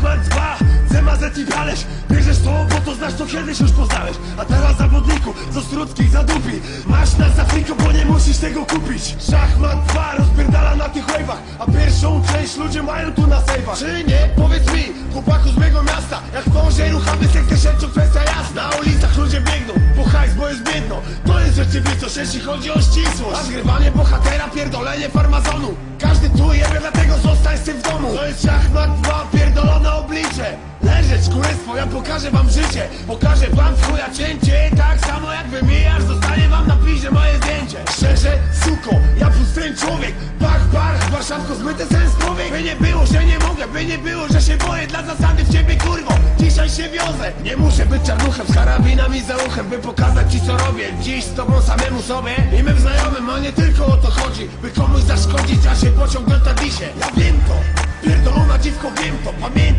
Hetman 2, CMZ i Kaleś Bierzesz to, bo to znasz, to kiedyś już poznałeś. A teraz zawodniku, z Ostruckich zadupi Masz nas za friko, bo nie musisz tego kupić. Szachmat 2 rozpierdala na tych wave'ach A pierwszą część ludzie mają tu na sejwach Czy nie? Powiedz mi, chłopaku z mojego miasta Jak w kąże ruchamy sekcję szedczu, kwestia jasna. Na ulicach ludzie biegną, bo hajs, bo jest biedno. To jest rzeczywistość, jeśli chodzi o ścisłość. A zgrywanie bohatera, pierdolenie farmazonu. Każdy tu jebie, dlatego zostań z tym w domu. Pokażę wam życie Pokażę wam chuja cięcie Tak samo jak wymijasz, zostanie wam na piździe moje zdjęcie. Szczerze, suko, ja pusty człowiek. Bach, bach, Warszawko, zmyty sens człowiek. By nie było, że nie mogę, by nie było, że się boję Dla zasady w ciebie, kurwo, dzisiaj się wiozę. Nie muszę być czarnuchem z karabinami za uchem By pokazać ci co robię. Dziś z tobą samemu sobie I mym znajomym, a nie tylko o to chodzi By komuś zaszkodzić, a się pociągnąć na disie. Ja wiem to, pierdolona dziwko, wiem to Pamiętaj